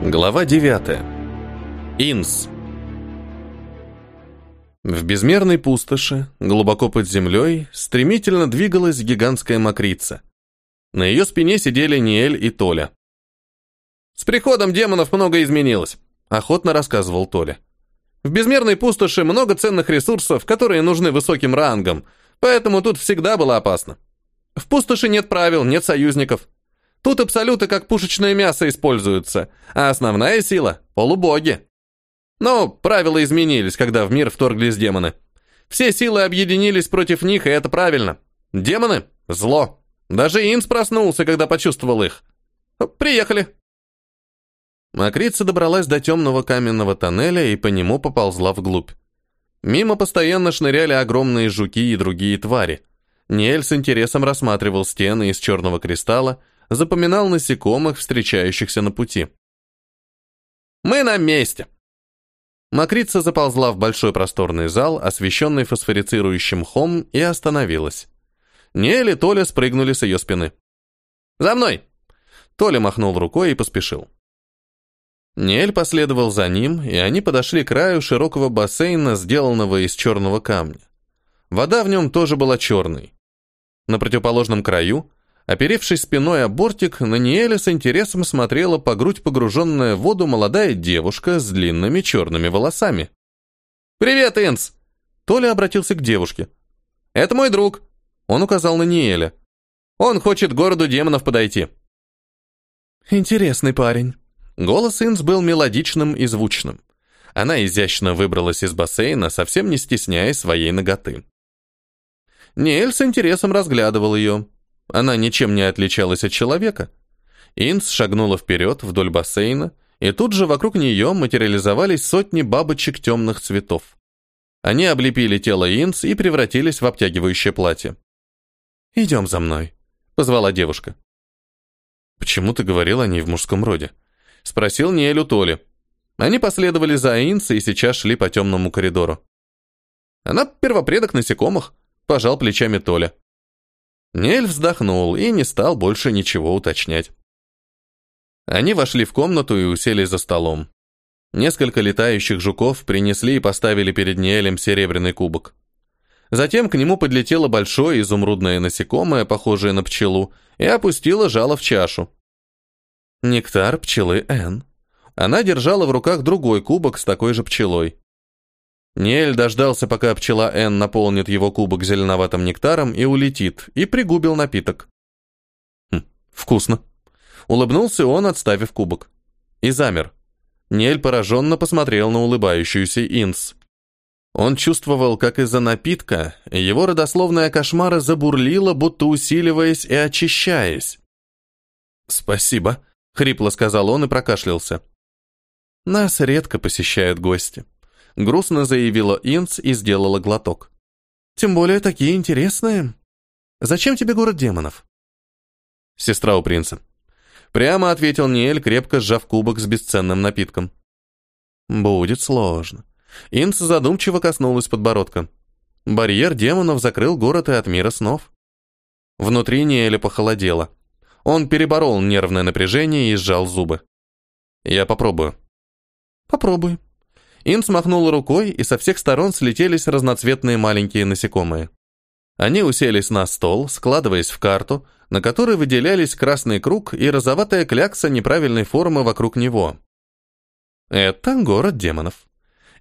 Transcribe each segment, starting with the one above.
Глава 9. Инс. В безмерной пустоши, глубоко под землей, стремительно двигалась гигантская мокрица. На ее спине сидели Ниэль и Толя. «С приходом демонов много изменилось», — охотно рассказывал Толя. «В безмерной пустоши много ценных ресурсов, которые нужны высоким рангам, поэтому тут всегда было опасно. В пустоши нет правил, нет союзников. Тут абсолюты как пушечное мясо используются, а основная сила — полубоги. Но правила изменились, когда в мир вторглись демоны. Все силы объединились против них, и это правильно. Демоны — зло. Даже Инс проснулся, когда почувствовал их. Приехали. Макрица добралась до темного каменного тоннеля и по нему поползла вглубь. Мимо постоянно шныряли огромные жуки и другие твари. Ниэль с интересом рассматривал стены из черного кристалла, запоминал насекомых, встречающихся на пути. «Мы на месте!» Макрица заползла в большой просторный зал, освещенный фосфорицирующим хом, и остановилась. Нелли и Толя спрыгнули с ее спины. «За мной!» Толя махнул рукой и поспешил. Нель последовал за ним, и они подошли к краю широкого бассейна, сделанного из черного камня. Вода в нем тоже была черной. На противоположном краю Оперевшись спиной о бортик, на Ниэля с интересом смотрела по грудь погруженная в воду молодая девушка с длинными черными волосами. «Привет, Инс!» Толя обратился к девушке. «Это мой друг!» Он указал на Ниэля. «Он хочет к городу демонов подойти». «Интересный парень». Голос Инс был мелодичным и звучным. Она изящно выбралась из бассейна, совсем не стесняя своей ноготы. Ниэль с интересом разглядывал ее. Она ничем не отличалась от человека. Инс шагнула вперед вдоль бассейна, и тут же вокруг нее материализовались сотни бабочек темных цветов. Они облепили тело Инс и превратились в обтягивающее платье. «Идем за мной», — позвала девушка. «Почему ты говорил о ней в мужском роде?» — спросил Ниэлю Толи. Они последовали за Инс и сейчас шли по темному коридору. «Она первопредок насекомых», — пожал плечами Толя. Нель вздохнул и не стал больше ничего уточнять. Они вошли в комнату и усели за столом. Несколько летающих жуков принесли и поставили перед Нелем серебряный кубок. Затем к нему подлетело большое изумрудное насекомое, похожее на пчелу, и опустило жало в чашу. Нектар пчелы Н. Она держала в руках другой кубок с такой же пчелой. Ниэль дождался, пока пчела Н наполнит его кубок зеленоватым нектаром и улетит, и пригубил напиток. Хм, вкусно. Улыбнулся он, отставив кубок. И замер. Ниэль пораженно посмотрел на улыбающуюся Инс. Он чувствовал, как из-за напитка его родословная кошмара забурлила, будто усиливаясь и очищаясь. «Спасибо», — хрипло сказал он и прокашлялся. «Нас редко посещают гости», грустно заявила Инц и сделала глоток. Тем более такие интересные. Зачем тебе город демонов? Сестра у принца. Прямо ответил Ниэль, крепко сжав кубок с бесценным напитком. Будет сложно. Инц задумчиво коснулась подбородка. Барьер демонов закрыл город и от мира снов. Внутри Ниэля похолодело. Он переборол нервное напряжение и сжал зубы. Я попробую. Попробуй. Ин смахнула рукой, и со всех сторон слетелись разноцветные маленькие насекомые. Они уселись на стол, складываясь в карту, на которой выделялись красный круг и розоватая клякса неправильной формы вокруг него. Это город демонов.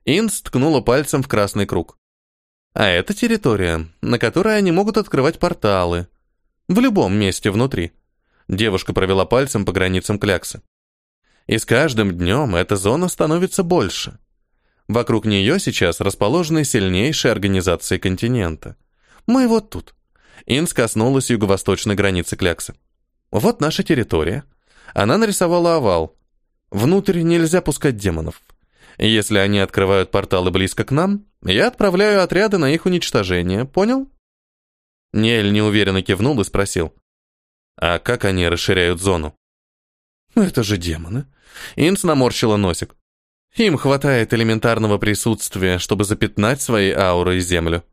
Инс ткнула пальцем в красный круг. А это территория, на которой они могут открывать порталы. В любом месте внутри. Девушка провела пальцем по границам кляксы. И с каждым днем эта зона становится больше. Вокруг нее сейчас расположены сильнейшие организации континента. Мы вот тут. Инс коснулась юго-восточной границы Кляксы. Вот наша территория. Она нарисовала овал. Внутрь нельзя пускать демонов. Если они открывают порталы близко к нам, я отправляю отряды на их уничтожение, понял? Нель неуверенно кивнул и спросил. А как они расширяют зону? Это же демоны. Инс наморщила носик. Им хватает элементарного присутствия, чтобы запятнать своей аурой землю.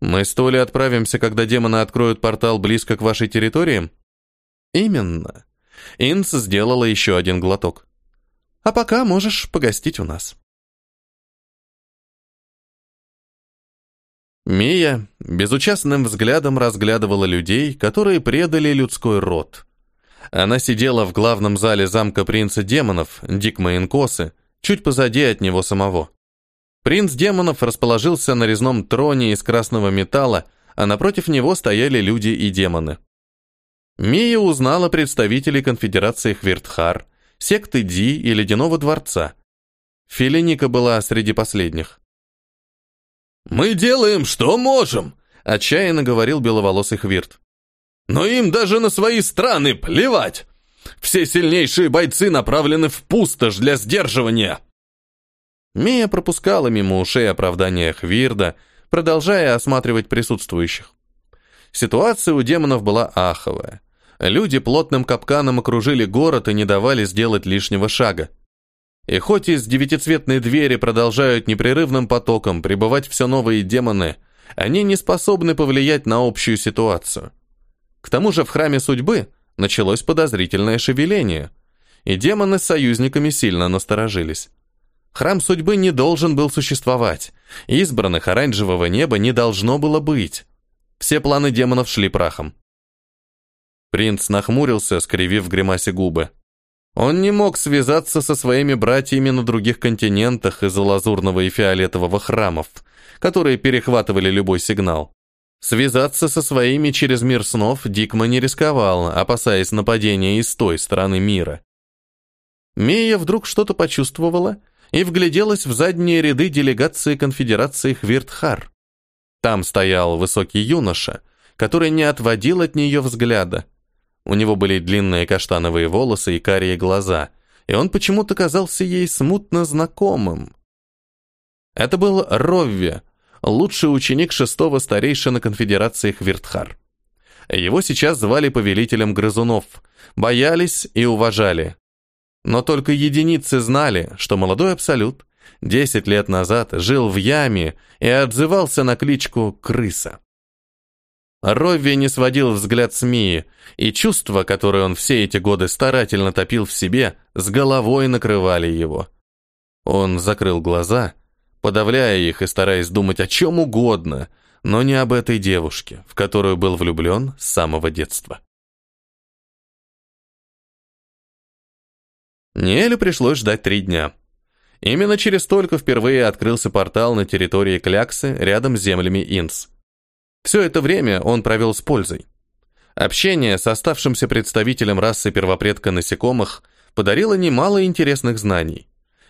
Мы с Толей отправимся, когда демоны откроют портал близко к вашей территории? Именно. Инс сделала еще один глоток. А пока можешь погостить у нас. Мия безучастным взглядом разглядывала людей, которые предали людской род. Она сидела в главном зале замка принца демонов, Дикма Инкосы, чуть позади от него самого. Принц демонов расположился на резном троне из красного металла, а напротив него стояли люди и демоны. Мия узнала представителей конфедерации Хвиртхар, секты Ди и Ледяного дворца. Филиника была среди последних. «Мы делаем, что можем», — отчаянно говорил беловолосый Хвирт. «Но им даже на свои страны плевать. Все сильнейшие бойцы направлены в пустошь для сдерживания». Мия пропускала мимо ушей оправдания Хвирда, продолжая осматривать присутствующих. Ситуация у демонов была аховая. Люди плотным капканом окружили город и не давали сделать лишнего шага. И хоть из девятицветной двери продолжают непрерывным потоком прибывать все новые демоны, они не способны повлиять на общую ситуацию. К тому же в храме судьбы началось подозрительное шевеление, и демоны с союзниками сильно насторожились. Храм судьбы не должен был существовать, избранных оранжевого неба не должно было быть. Все планы демонов шли прахом. Принц нахмурился, скривив в гримасе губы. Он не мог связаться со своими братьями на других континентах из-за лазурного и фиолетового храмов, которые перехватывали любой сигнал. Связаться со своими через мир снов Дикма не рисковал, опасаясь нападения из той стороны мира. Мия вдруг что-то почувствовала и вгляделась в задние ряды делегации конфедерации Хвиртхар. Там стоял высокий юноша, который не отводил от нее взгляда. У него были длинные каштановые волосы и карие глаза, и он почему-то казался ей смутно знакомым. Это был Ровви, лучший ученик шестого старейшина конфедерации Хвиртхар. Его сейчас звали повелителем грызунов, боялись и уважали. Но только единицы знали, что молодой Абсолют 10 лет назад жил в яме и отзывался на кличку «Крыса». Ровви не сводил взгляд с Мии, и чувства, которые он все эти годы старательно топил в себе, с головой накрывали его. Он закрыл глаза, подавляя их и стараясь думать о чем угодно, но не об этой девушке, в которую был влюблен с самого детства. Ниэлю пришлось ждать три дня. Именно через столько впервые открылся портал на территории Кляксы рядом с землями Инс. Все это время он провел с пользой. Общение с оставшимся представителем расы первопредка насекомых подарило немало интересных знаний.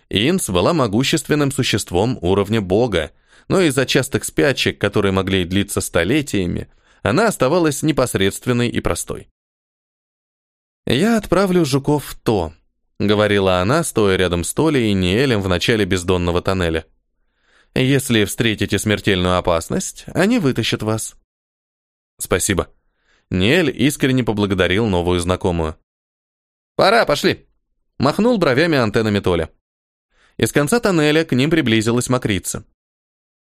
Инс была могущественным существом уровня бога, но из-за частых спячек, которые могли длиться столетиями, она оставалась непосредственной и простой. «Я отправлю жуков в то», — говорила она, стоя рядом с Толей и Ниэлем в начале бездонного тоннеля. Если встретите смертельную опасность, они вытащат вас. Спасибо. Нель искренне поблагодарил новую знакомую. Пора, пошли. Махнул бровями антеннами Толя. Из конца тоннеля к ним приблизилась мокрица.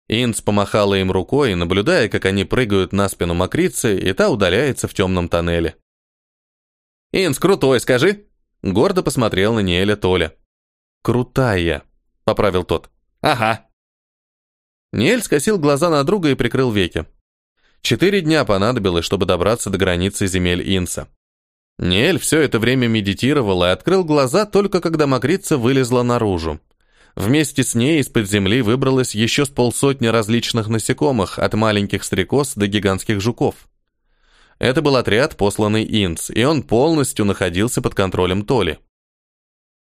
Инц помахала им рукой, наблюдая, как они прыгают на спину мокрицы, и та удаляется в темном тоннеле. «Инц, крутой, скажи!» Гордо посмотрел на Неэля Толя. «Крутая», — поправил тот. «Ага», Ниэль скосил глаза на друга и прикрыл веки. Четыре дня понадобилось, чтобы добраться до границы земель Инса. Ниэль все это время медитировал и открыл глаза только когда мокрица вылезла наружу. Вместе с ней из-под земли выбралось еще с полсотни различных насекомых, от маленьких стрекоз до гигантских жуков. Это был отряд, посланный Инс, и он полностью находился под контролем Толи.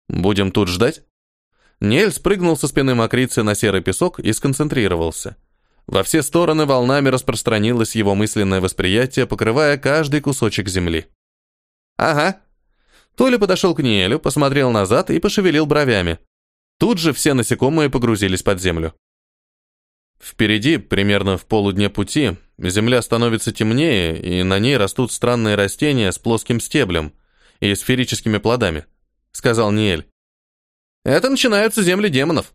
«Будем тут ждать?» Нель спрыгнул со спины мокрицы на серый песок и сконцентрировался. Во все стороны волнами распространилось его мысленное восприятие, покрывая каждый кусочек земли. «Ага». Толя подошел к Ниэлю, посмотрел назад и пошевелил бровями. Тут же все насекомые погрузились под землю. Впереди, примерно в полудне пути, земля становится темнее, и на ней растут странные растения с плоским стеблем и сферическими плодами, сказал Ниэль. Это начинаются земли демонов.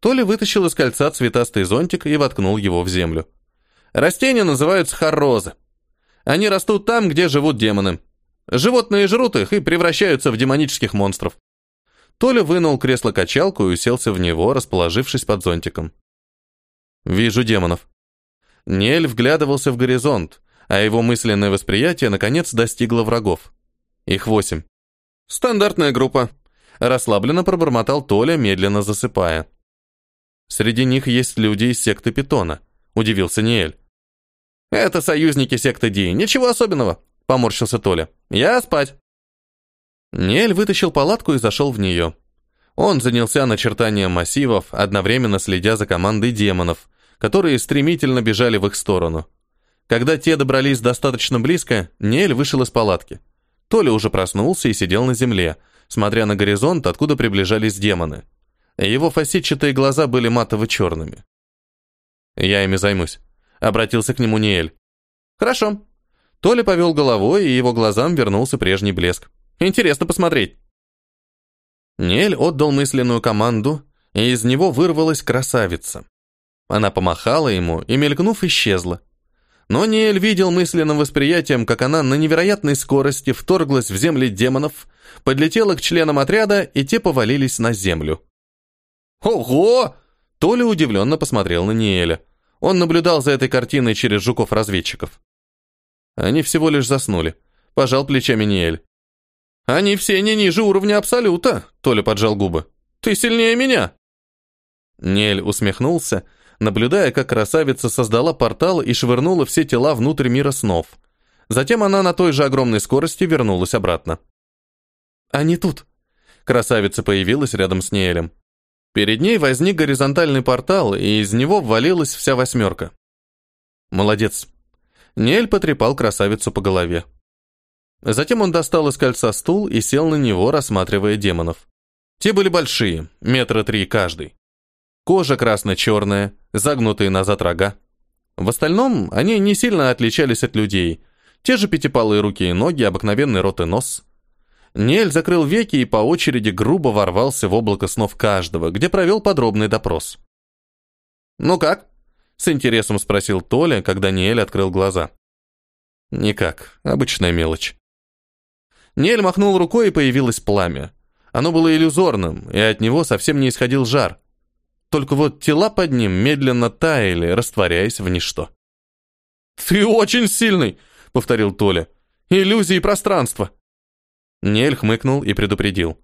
Толя вытащил из кольца цветастый зонтик и воткнул его в землю. Растения называются хоррозы. Они растут там, где живут демоны. Животные жрут их и превращаются в демонических монстров. Толя вынул кресло-качалку и уселся в него, расположившись под зонтиком. «Вижу демонов». Нель вглядывался в горизонт, а его мысленное восприятие наконец достигло врагов. Их восемь. «Стандартная группа», — расслабленно пробормотал Толя, медленно засыпая. «Среди них есть люди из секты Питона», — удивился Ниэль. «Это союзники секты Ди, ничего особенного», — поморщился Толя. «Я спать». Ниэль вытащил палатку и зашел в нее. Он занялся начертанием массивов, одновременно следя за командой демонов, которые стремительно бежали в их сторону. Когда те добрались достаточно близко, Ниэль вышел из палатки. Толя уже проснулся и сидел на земле, смотря на горизонт, откуда приближались демоны. Его фасетчатые глаза были матово-черными. «Я ими займусь», — обратился к нему Ниэль. «Хорошо». Толя повел головой, и его глазам вернулся прежний блеск. «Интересно посмотреть». Ниэль отдал мысленную команду, и из него вырвалась красавица. Она помахала ему и, мелькнув, исчезла. Но Ниэль видел мысленным восприятием, как она на невероятной скорости вторглась в земли демонов, подлетела к членам отряда, и те повалились на землю. «Ого!» Толя удивленно посмотрел на Ниэля. Он наблюдал за этой картиной через жуков-разведчиков. Они всего лишь заснули. Пожал плечами Ниэль. «Они все не ниже уровня Абсолюта», — Толя поджал губы. «Ты сильнее меня». Ниэль усмехнулся, наблюдая, как красавица создала портал и швырнула все тела внутрь мира снов. Затем она на той же огромной скорости вернулась обратно. «Они тут!» Красавица появилась рядом с Неэлем. Перед ней возник горизонтальный портал, и из него ввалилась вся восьмерка. «Молодец!» Неэль потрепал красавицу по голове. Затем он достал из кольца стул и сел на него, рассматривая демонов. Те были большие, метра три каждый. Кожа красно-черная, загнутые назад рога. В остальном они не сильно отличались от людей. Те же пятипалые руки и ноги, обыкновенный рот и нос. Нель закрыл веки и по очереди грубо ворвался в облако снов каждого, где провел подробный допрос. «Ну как?» — с интересом спросил Толя, когда Ниэль открыл глаза. «Никак, обычная мелочь». Нель махнул рукой, и появилось пламя. Оно было иллюзорным, и от него совсем не исходил жар. Только вот тела под ним медленно таяли, растворяясь в ничто. «Ты очень сильный!» — повторил Толя. «Иллюзии пространства!» Нель хмыкнул и предупредил.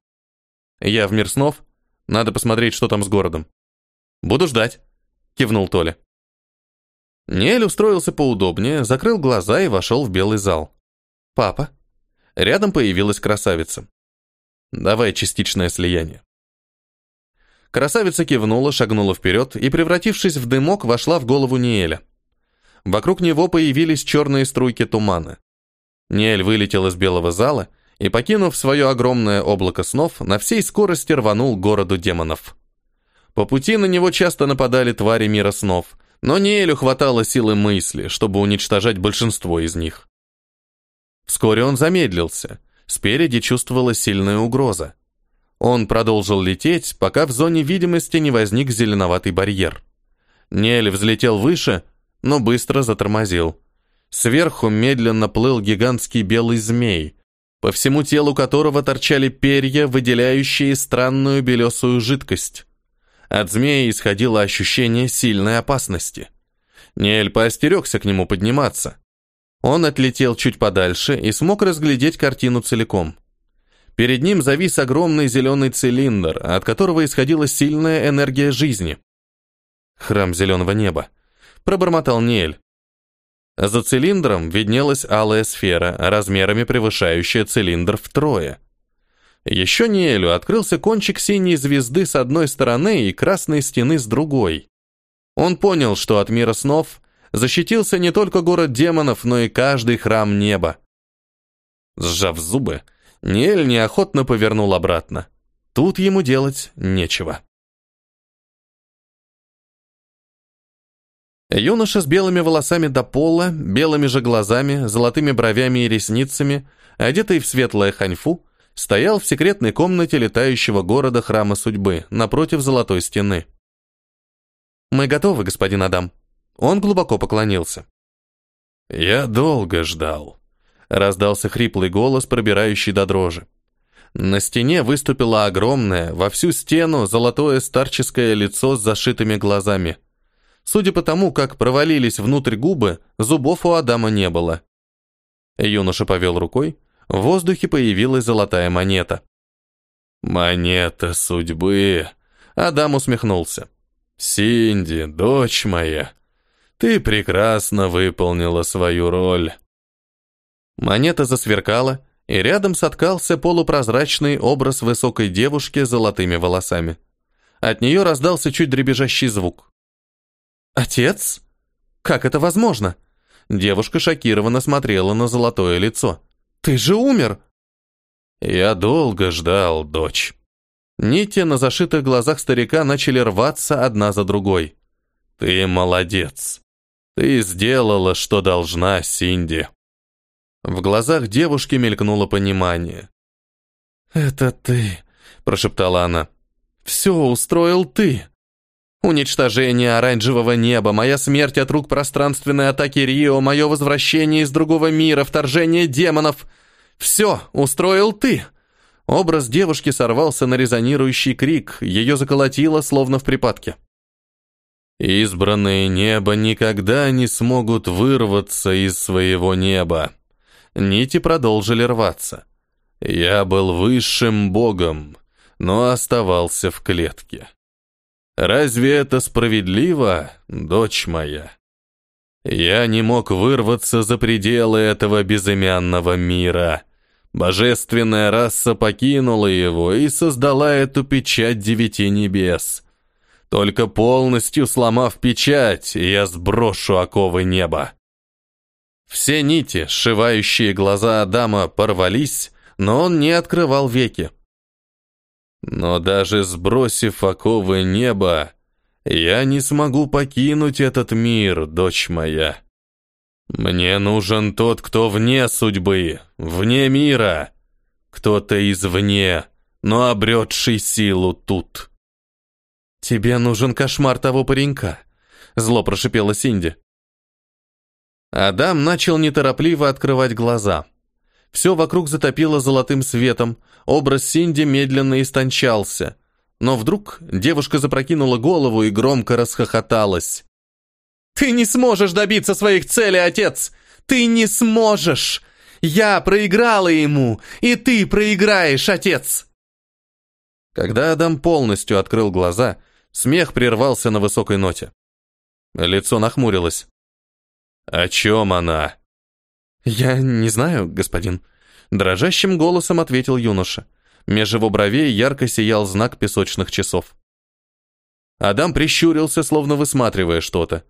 «Я в мир снов. Надо посмотреть, что там с городом». «Буду ждать», — кивнул Толя. Нель устроился поудобнее, закрыл глаза и вошел в белый зал. «Папа». Рядом появилась красавица. «Давай частичное слияние». Красавица кивнула, шагнула вперед и, превратившись в дымок, вошла в голову Ниэля. Вокруг него появились черные струйки тумана. Ниэль вылетел из белого зала и, покинув свое огромное облако снов, на всей скорости рванул к городу демонов. По пути на него часто нападали твари мира снов, но Ниэлю хватало силы мысли, чтобы уничтожать большинство из них. Вскоре он замедлился. Спереди чувствовалась сильная угроза. Он продолжил лететь, пока в зоне видимости не возник зеленоватый барьер. Нель взлетел выше, но быстро затормозил. Сверху медленно плыл гигантский белый змей, по всему телу которого торчали перья, выделяющие странную белесую жидкость. От змея исходило ощущение сильной опасности. Нель поостерегся к нему подниматься. Он отлетел чуть подальше и смог разглядеть картину целиком. Перед ним завис огромный зеленый цилиндр, от которого исходила сильная энергия жизни. «Храм зеленого неба», — пробормотал Ниэль. За цилиндром виднелась алая сфера, размерами превышающая цилиндр втрое. Еще Ниэлю открылся кончик синей звезды с одной стороны и красной стены с другой. Он понял, что от мира снов защитился не только город демонов, но и каждый храм неба. Сжав зубы, Ниэль неохотно повернул обратно. Тут ему делать нечего. Юноша с белыми волосами до пола, белыми же глазами, золотыми бровями и ресницами, одетый в светлое ханьфу, стоял в секретной комнате летающего города Храма Судьбы, напротив золотой стены. «Мы готовы, господин Адам». Он глубоко поклонился. «Я долго ждал», раздался хриплый голос, пробирающий до дрожи. На стене выступило огромное, во всю стену, золотое старческое лицо с зашитыми глазами. Судя по тому, как провалились внутрь губы, зубов у Адама не было. Юноша повел рукой, в воздухе появилась золотая монета. «Монета судьбы!» Адам усмехнулся. «Синди, дочь моя, ты прекрасно выполнила свою роль». Монета засверкала, и рядом соткался полупрозрачный образ высокой девушки с золотыми волосами. От нее раздался чуть дребезжащий звук. «Отец? Как это возможно?» Девушка шокированно смотрела на золотое лицо. «Ты же умер!» «Я долго ждал, дочь». Нити на зашитых глазах старика начали рваться одна за другой. «Ты молодец. Ты сделала, что должна, Синди». В глазах девушки мелькнуло понимание. «Это ты», — прошептала она. «Все устроил ты. Уничтожение оранжевого неба, моя смерть от рук пространственной атаки Рио, мое возвращение из другого мира, вторжение демонов. Все устроил ты». Образ девушки сорвался на резонирующий крик, ее заколотило, словно в припадке. «Избранные неба никогда не смогут вырваться из своего неба», Нити продолжили рваться. Я был высшим богом, но оставался в клетке. Разве это справедливо, дочь моя? Я не мог вырваться за пределы этого безымянного мира. Божественная раса покинула его и создала эту печать девяти небес. Только полностью сломав печать, я сброшу оковы неба. Все нити, сшивающие глаза Адама, порвались, но он не открывал веки. Но даже сбросив оковы неба, я не смогу покинуть этот мир, дочь моя. Мне нужен тот, кто вне судьбы, вне мира, кто-то извне, но обретший силу тут. «Тебе нужен кошмар того паренька», — зло прошипела Синди. Адам начал неторопливо открывать глаза. Все вокруг затопило золотым светом, образ Синди медленно истончался. Но вдруг девушка запрокинула голову и громко расхохоталась. «Ты не сможешь добиться своих целей, отец! Ты не сможешь! Я проиграла ему, и ты проиграешь, отец!» Когда Адам полностью открыл глаза, смех прервался на высокой ноте. Лицо нахмурилось. «О чем она?» «Я не знаю, господин», — дрожащим голосом ответил юноша. Меж его бровей ярко сиял знак песочных часов. Адам прищурился, словно высматривая что-то.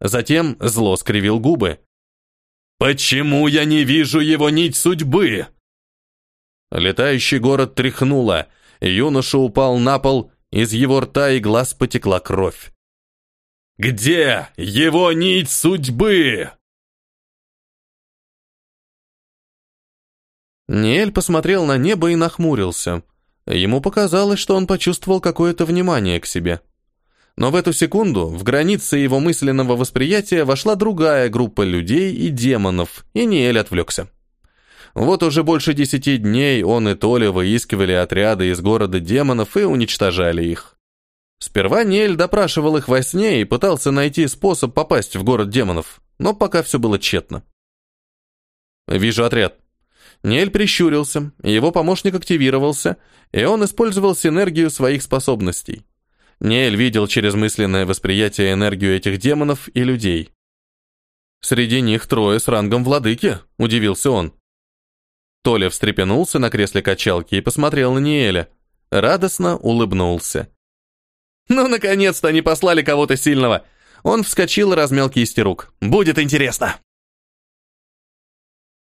Затем зло скривил губы. «Почему я не вижу его нить судьбы?» Летающий город тряхнуло, юноша упал на пол, из его рта и глаз потекла кровь. Где его нить судьбы? Ниэль посмотрел на небо и нахмурился. Ему показалось, что он почувствовал какое-то внимание к себе. Но в эту секунду в границы его мысленного восприятия вошла другая группа людей и демонов, и Ниэль отвлекся. Вот уже больше десяти дней он и Толя выискивали отряды из города демонов и уничтожали их. Сперва Ниэль допрашивал их во сне и пытался найти способ попасть в город демонов, но пока все было тщетно. «Вижу отряд». Ниэль прищурился, его помощник активировался, и он использовал синергию своих способностей. Ниэль видел через мысленное восприятие энергию этих демонов и людей. «Среди них трое с рангом владыки», — удивился он. Толя встрепенулся на кресле качалки и посмотрел на Ниэля. Радостно улыбнулся. Ну, наконец-то они послали кого-то сильного. Он вскочил и размял кисти рук. Будет интересно.